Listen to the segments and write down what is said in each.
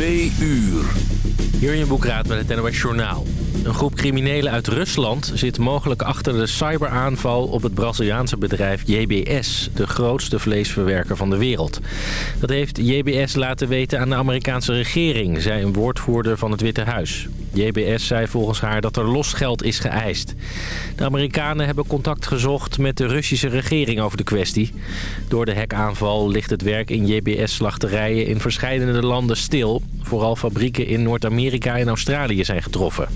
Twee uur. Jurjen Boekraat met het NOS Journaal. Een groep criminelen uit Rusland zit mogelijk achter de cyberaanval op het Braziliaanse bedrijf JBS, de grootste vleesverwerker van de wereld. Dat heeft JBS laten weten aan de Amerikaanse regering, zei een woordvoerder van het Witte Huis. JBS zei volgens haar dat er losgeld is geëist. De Amerikanen hebben contact gezocht met de Russische regering over de kwestie. Door de hekaanval ligt het werk in JBS-slachterijen in verschillende landen stil. Vooral fabrieken in Noord-Amerika en Australië zijn getroffen.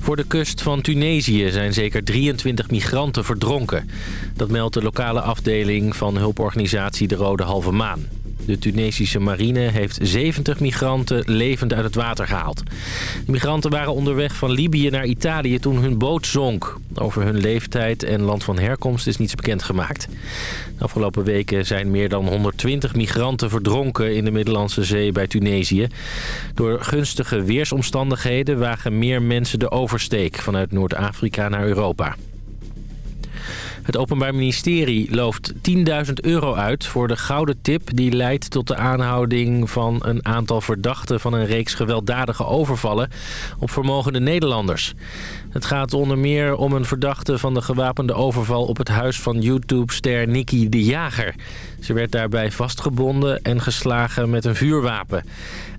Voor de kust van Tunesië zijn zeker 23 migranten verdronken. Dat meldt de lokale afdeling van hulporganisatie De Rode Halve Maan. De Tunesische marine heeft 70 migranten levend uit het water gehaald. De migranten waren onderweg van Libië naar Italië toen hun boot zonk. Over hun leeftijd en land van herkomst is niets bekendgemaakt. De afgelopen weken zijn meer dan 120 migranten verdronken in de Middellandse Zee bij Tunesië. Door gunstige weersomstandigheden wagen meer mensen de oversteek vanuit Noord-Afrika naar Europa. Het Openbaar Ministerie looft 10.000 euro uit voor de gouden tip... die leidt tot de aanhouding van een aantal verdachten... van een reeks gewelddadige overvallen op vermogende Nederlanders. Het gaat onder meer om een verdachte van de gewapende overval... op het huis van YouTube-ster Nikki de Jager. Ze werd daarbij vastgebonden en geslagen met een vuurwapen.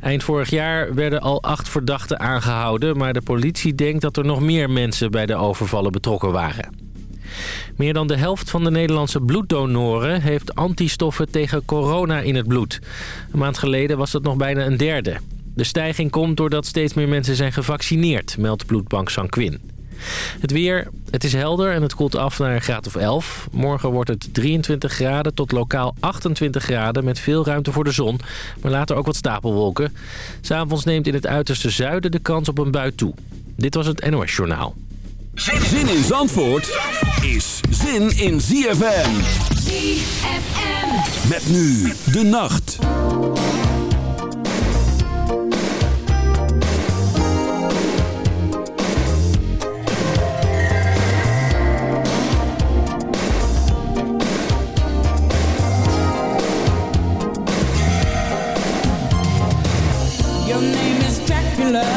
Eind vorig jaar werden al acht verdachten aangehouden... maar de politie denkt dat er nog meer mensen bij de overvallen betrokken waren. Meer dan de helft van de Nederlandse bloeddonoren heeft antistoffen tegen corona in het bloed. Een maand geleden was dat nog bijna een derde. De stijging komt doordat steeds meer mensen zijn gevaccineerd, meldt bloedbank Sanquin. Het weer, het is helder en het koelt af naar een graad of 11. Morgen wordt het 23 graden tot lokaal 28 graden met veel ruimte voor de zon. Maar later ook wat stapelwolken. S'avonds neemt in het uiterste zuiden de kans op een bui toe. Dit was het NOS Journaal. Zin in Zandvoort is zin in ZFM. ZFM. Met nu de nacht. Your name is Dracula.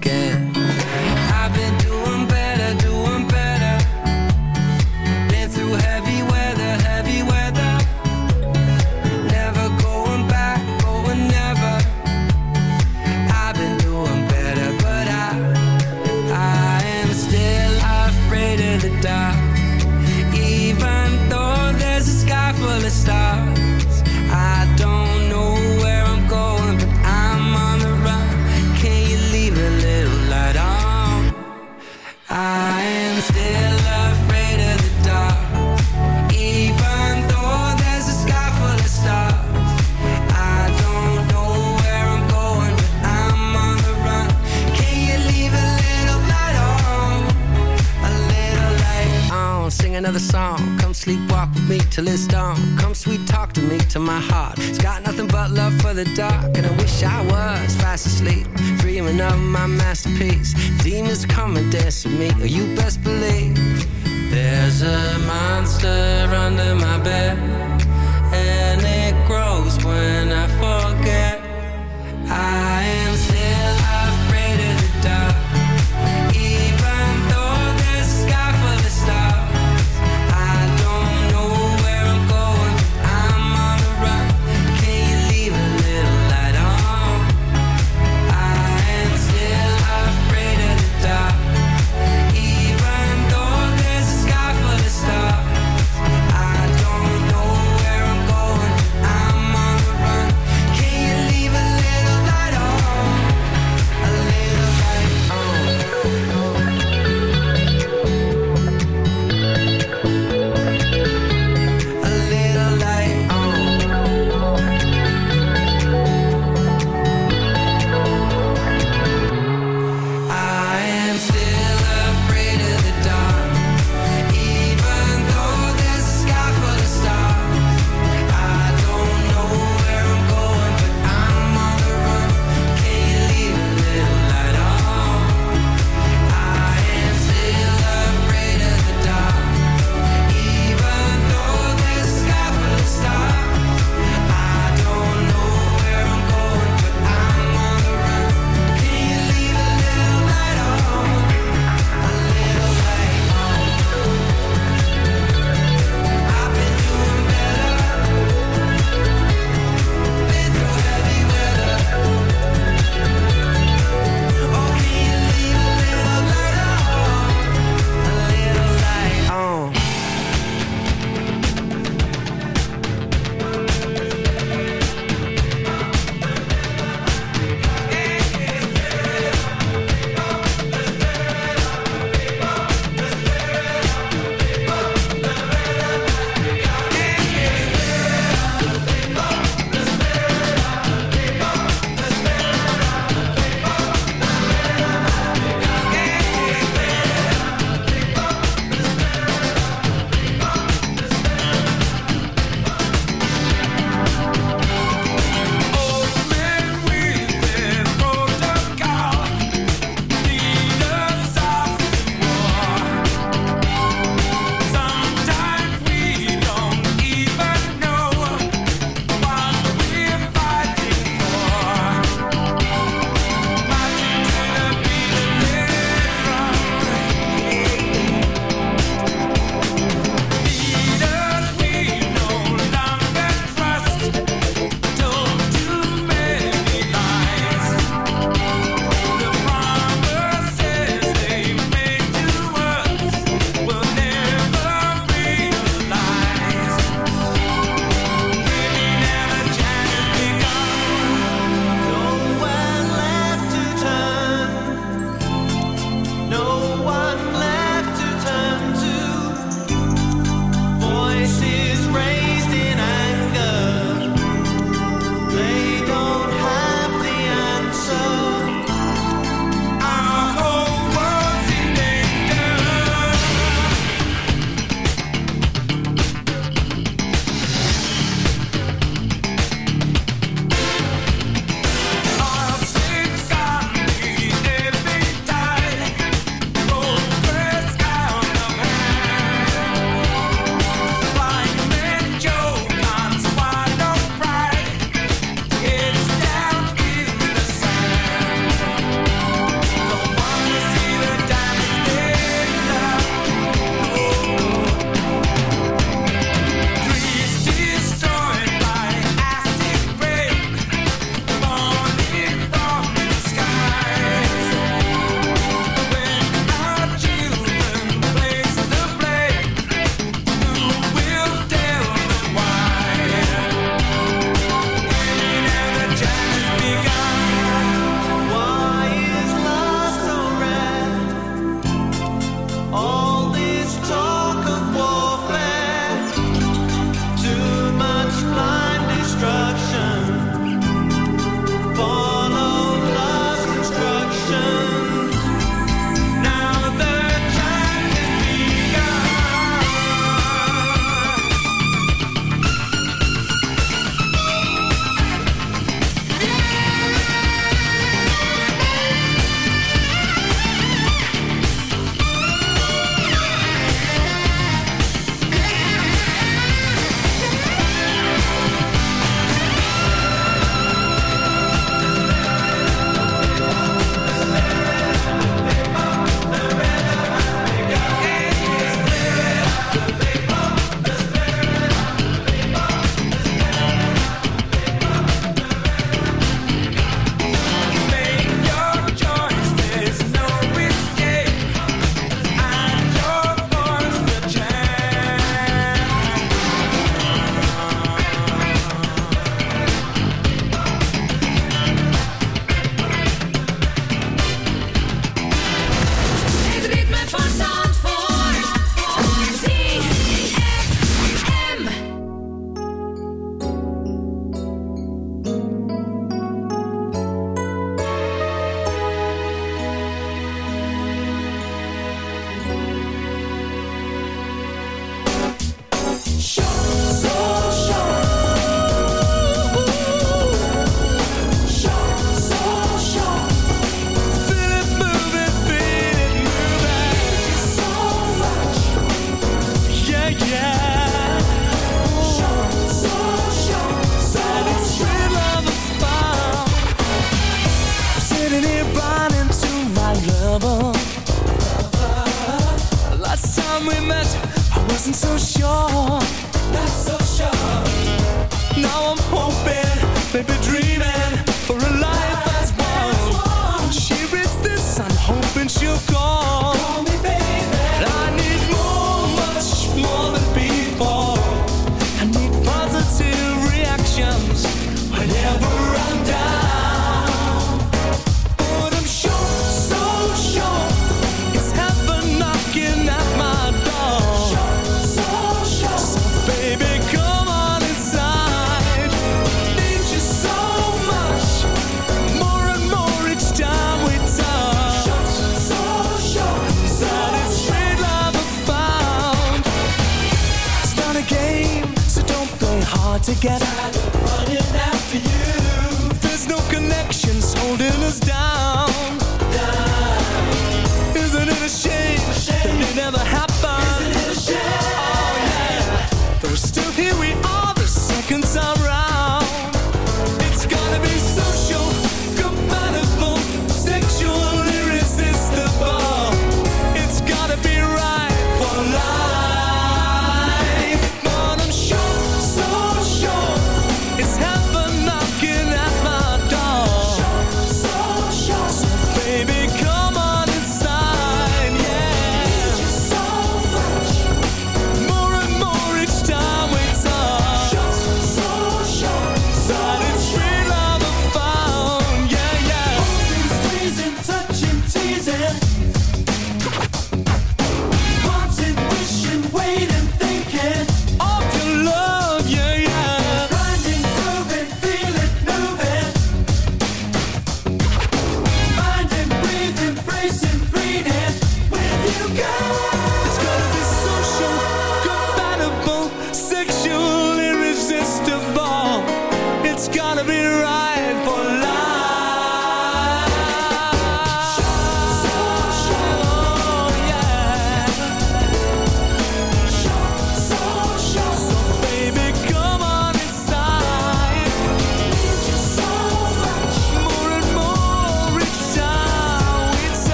you best believe. There's a monster under my bed.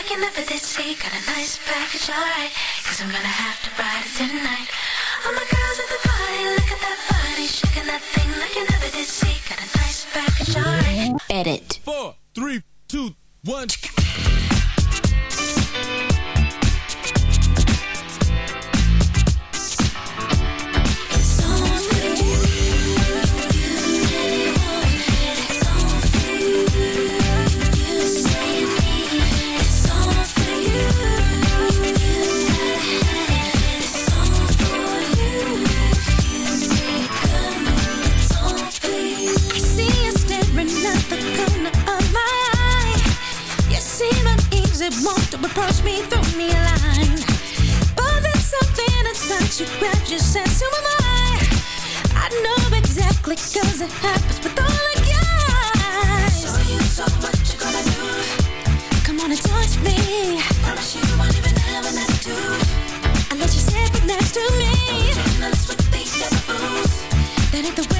Got a nice package, alright. Cause I'm gonna have to ride it tonight. All my girls at the party, look at that body. Shaking that thing Got a nice package, alright. Edit. Four, three, two, one. it won't approach me, throw me a line. Bothered something inside you, grab your sense, who am I? I know exactly cause it happens with all the guys. So you, so what you gonna do? Come on and touch me. Promise you won't even have an attitude. Unless you sit next to me. Don't you know that's what they never. That ain't the way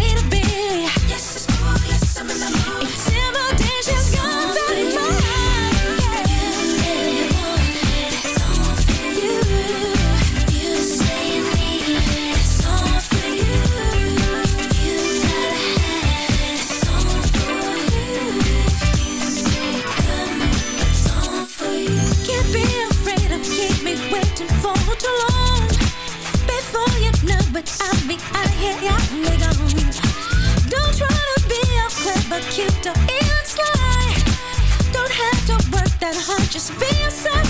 I'll be out of here, yeah, nigga. Don't try to be a clever, cute, or even sly. Don't have to work that hard, just be yourself.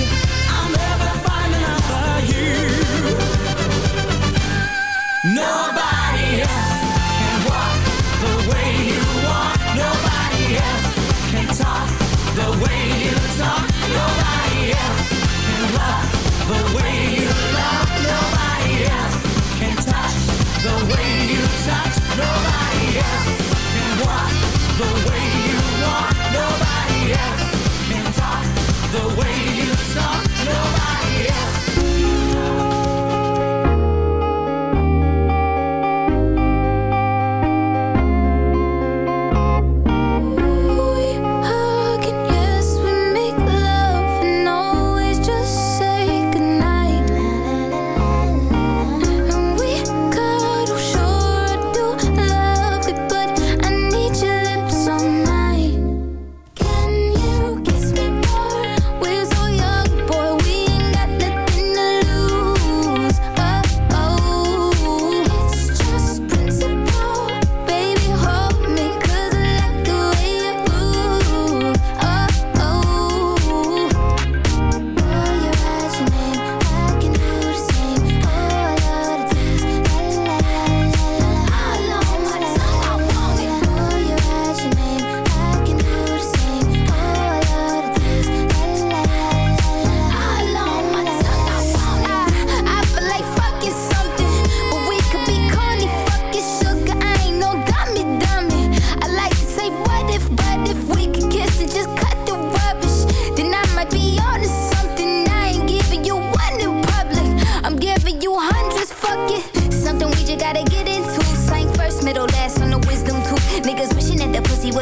You.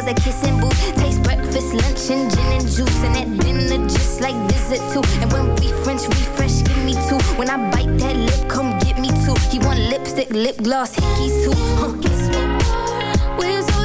a kissing booth. Taste breakfast, lunch, and gin and juice. And at dinner, just like visit too. And when we French refresh, give me two. When I bite that lip, come get me two. He want lipstick, lip gloss, hickeys too. Oh, Kiss me more.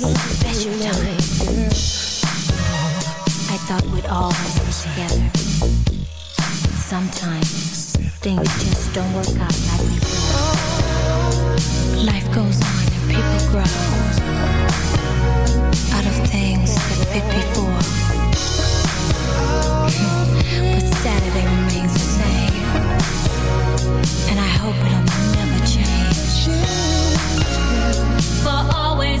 I thought we'd always be together. Sometimes things just don't work out like we planned. Life goes on and people grow out of things that fit before. but Saturday remains the same, and I hope it'll never change. For always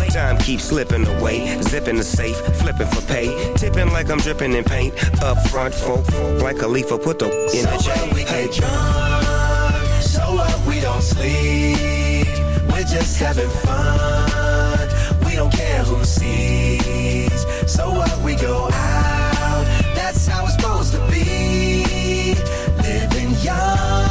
Time keeps slipping away. Zipping the safe, flipping for pay. Tipping like I'm dripping in paint. Up front, folk, like a leaf, put the in the So what we J. get drunk, so what we don't sleep. We're just having fun. We don't care who sees. So what we go out. That's how it's supposed to be. Living young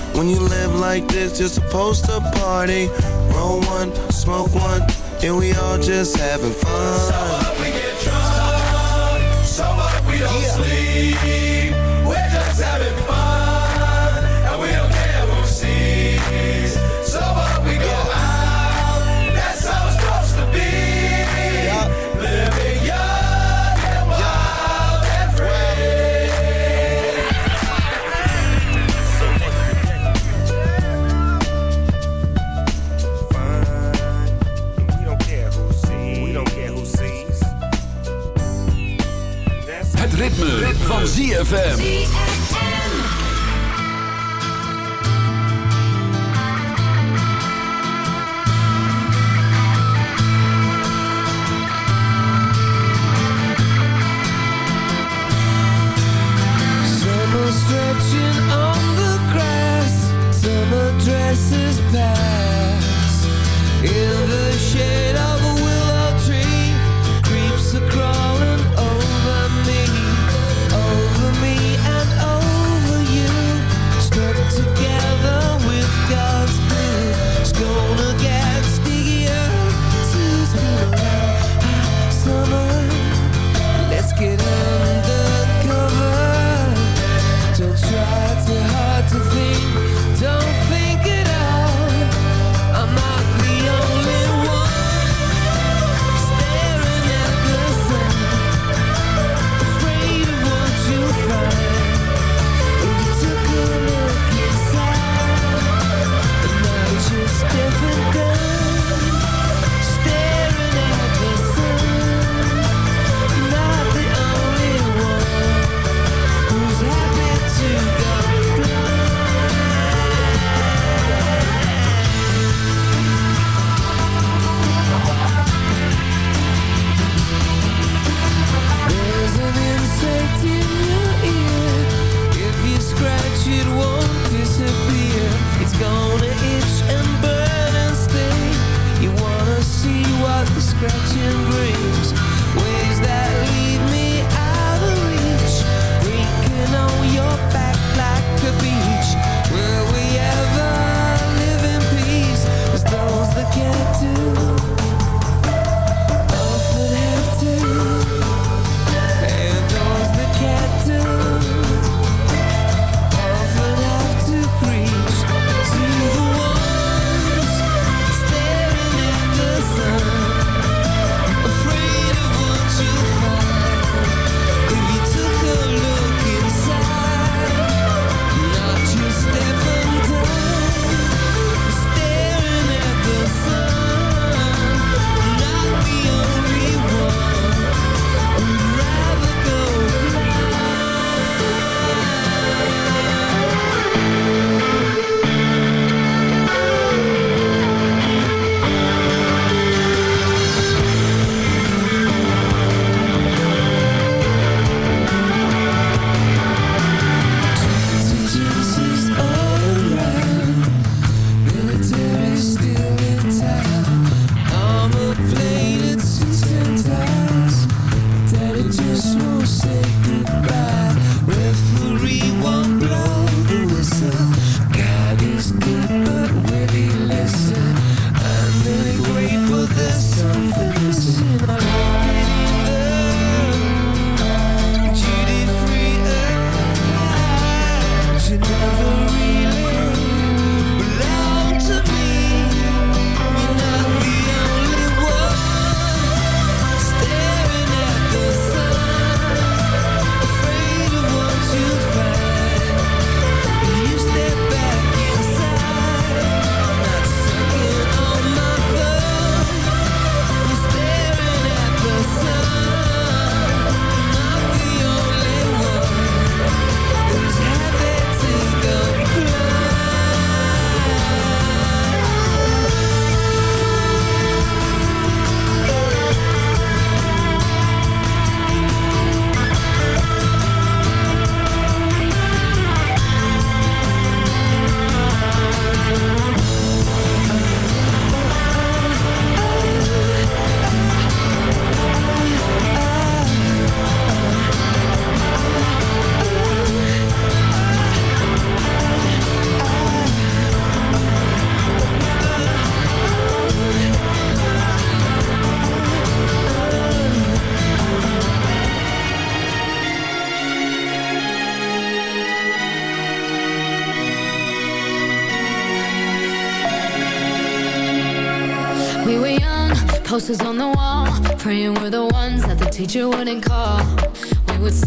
When you live like this, you're supposed to party. Roll one, smoke one, and we all just having fun. What we get drunk, so what we don't sleep. Van ZFM. Stretching on the grass, summer dresses pass. In the shade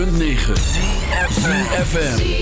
106.9 CFFM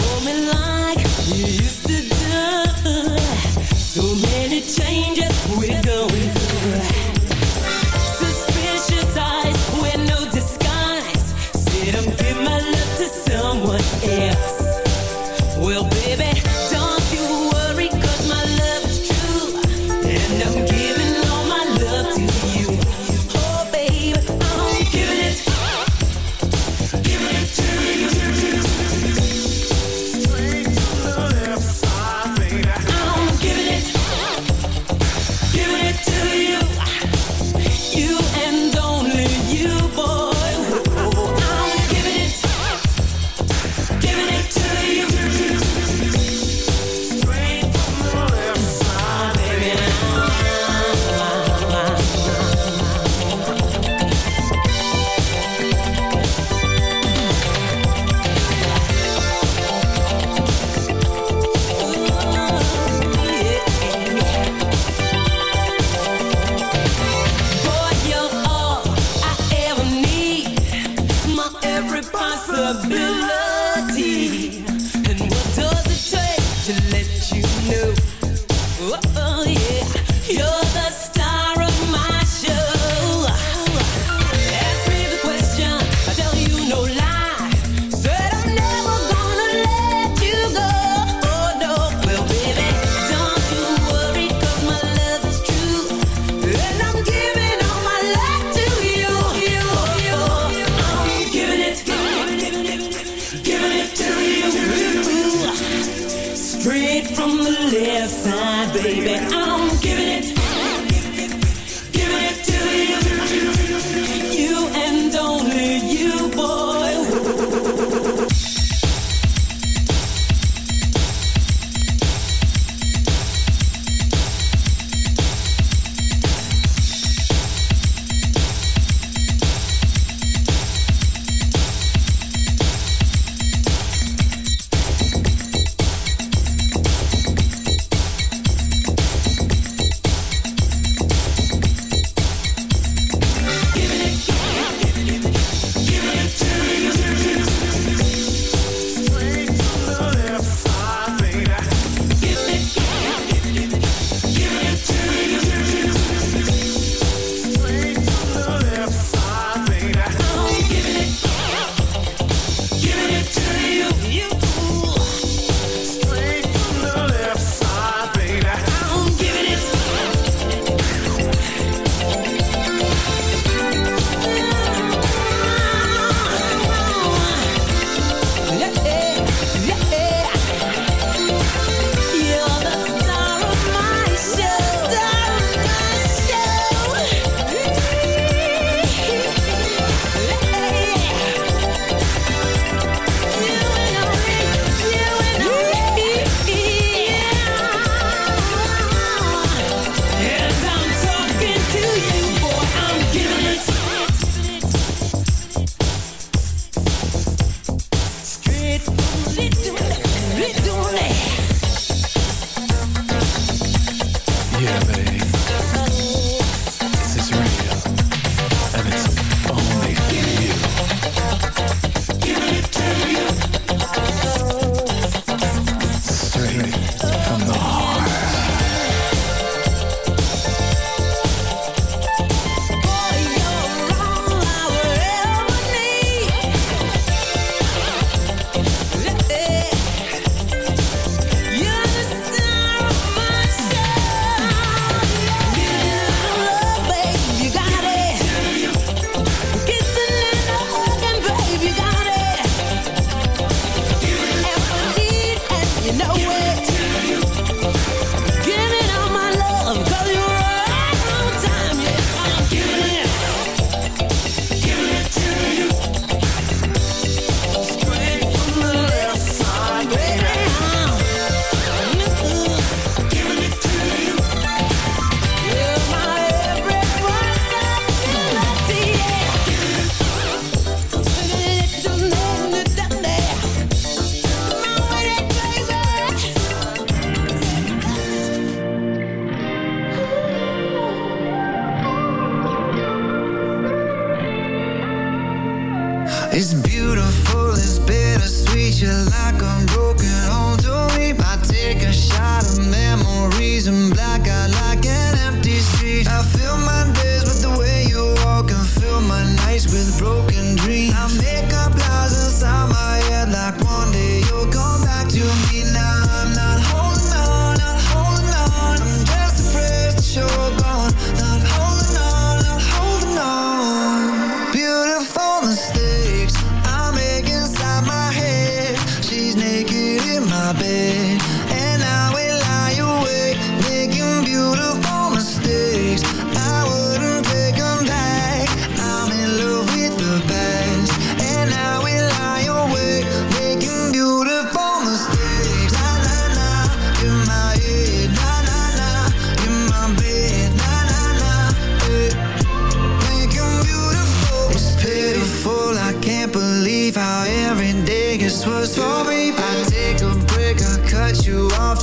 hold me like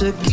to keep